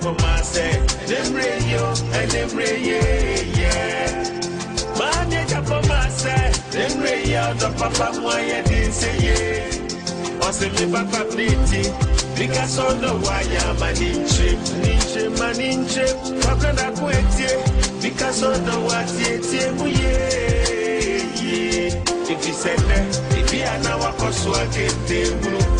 for myself. Nemre yo, eh, and nemre ye, yeah. Manager for myself. Nemre yo, the papa mwaya didn't say yeah. Or say me papa pretty. Because on the wire, man in trip, ninche, man in trip. Papa na kwete. Because on the wire, tie, muye, yeah. If you said that, if you are now a cosua, get the.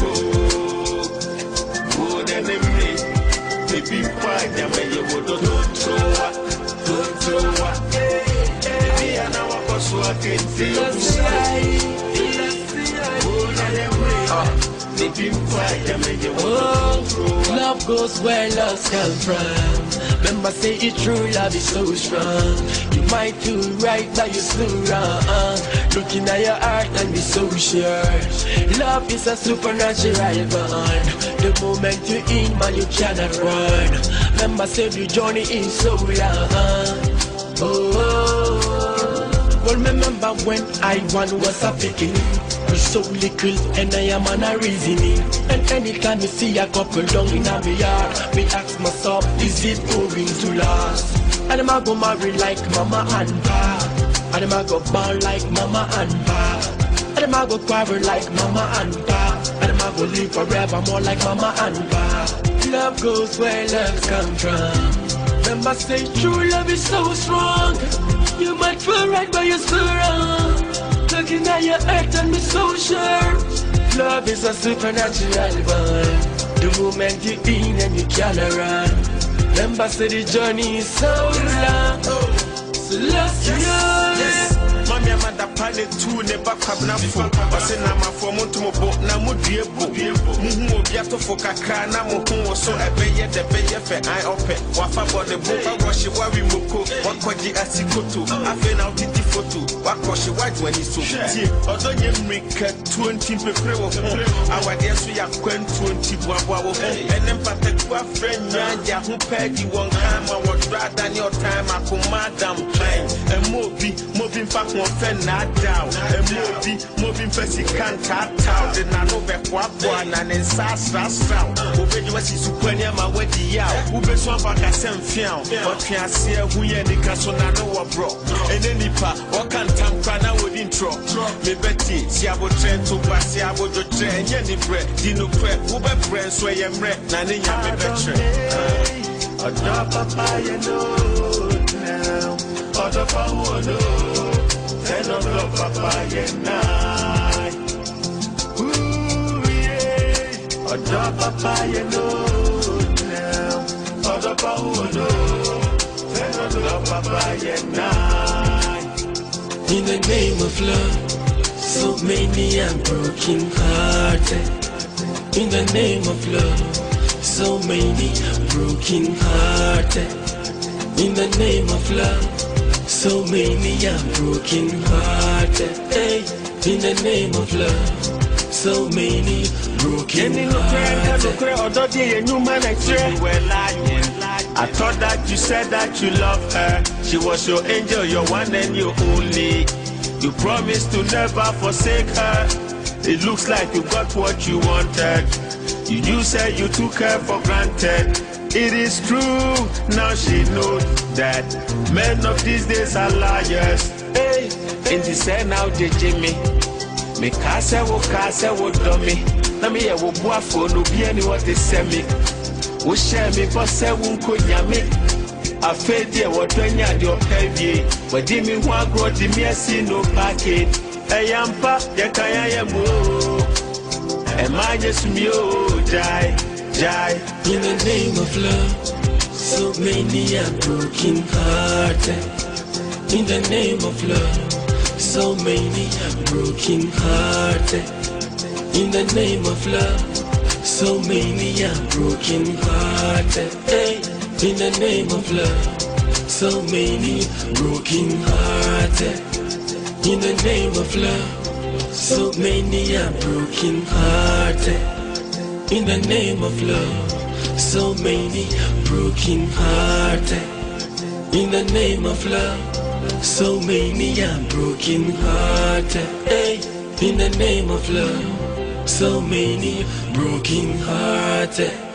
You you. Love goes where love comes from. Remember, say it true, love is so strong. You might do right, but you're so wrong. Looking at your heart and be so sure. Love is a supernatural bond. The moment you're in, man, you cannot run. Remember, say the journey is so long. Oh, oh, oh. Well, remember when I one was a. Was so little and I am on a reasoning. And anytime you see a couple down in a yard, me ask myself, is it going to last? And am I go marry like mama and pa? And am I go born like mama and pa? And am I go quarrel like mama and pa? And am I go live forever more like mama and pa? Love goes where love comes from. Remember, say true love is so strong. You might feel right, but you're wrong. Looking at your earth and be so sure. Love is a supernatural bond. The moment you're in and you can't run. Remember, say the journey is so long. So let's yes. adapa ne tu ne ba kwabenafo ɔse namafoɔ montomo bo na modue bo. Muhu obi atofo kakra na mo ho wɔ so. Ɛbɛyɛ dɛ bɛyɛ fɛ an ɔpɛ wafa bɔne bo wawɔhye wawimoko wakɔgye asikoto afei na wotiti foto. Wakɔhye woadwani so. Tie ɔdɔ nyɛ mmirika tuo nti mpepere wɔ ho. Awadeɛ so yɛ akwantuo nti boaboa wɔ ho. Ɛne mpatakua frɛ nyaa gye aho pɛɛ di wɔn kaa ma. Wɔdorɔ adane ɔtan ma akoma adam han ɛmu obi mobi mfa hoɔfɛ no n'adaw ɛmu obi mo bi mfɛ sika ntaataw de n'ano bɛboaboa na ne nsa asraasraw wobɛdi wasi sukua nneɛma wadi yaw wobɛsu aba kasɛ mfiaw ɔtwe aseɛ hu yɛ nika so n'ano wɔ borɔ ɛne nipa ɔka ntam na wɔdi ntorɔ mebɛtie si abotrɛ nto ba si abodwotrɛ ɛnyɛ ne di nokorɛ wobɛbrɛ nso ɛyɛ mmerɛ na ne nyame bɛkyerɛ papa yɛ no now ɔdɔ pa wo no In the name of love, so many are broken hearted. In the name of love, so many broken hearted. In the name of love, so many are broken hearted. Hey, in the name of love, so many broken Any no prayer, no hearted. prayer, although they new man I You. I thought that you said that you love her. She was your angel, your one and your only. You promised to never forsake her. It looks like you got what you wanted. You, you said you took her for granted. It is true, now she knows that men of these days are liars. Hey, and she said now they Jimmy. Me kase wo kase wo dummy. Na mi ye wo bua no obi any what they send me. Wo share me for se wo nkonya me. Afe die wo twanya de opavie. Wo di mi wa agro di mi asi no packet. Eyampa ye kan ya ye mo. Emanye sumi o oh, jai. In the name of love, so many are broken hearted. In the name of love, so many are broken hearted. In the name of love, So many are broken hearted. Hey, in the name of love. So many broken hearted. In the name of love. So many are broken hearted. In the name of love. So many broken hearted. In the name of love. So many are broken hearted. Hey, in the name of love. So many broken hearted.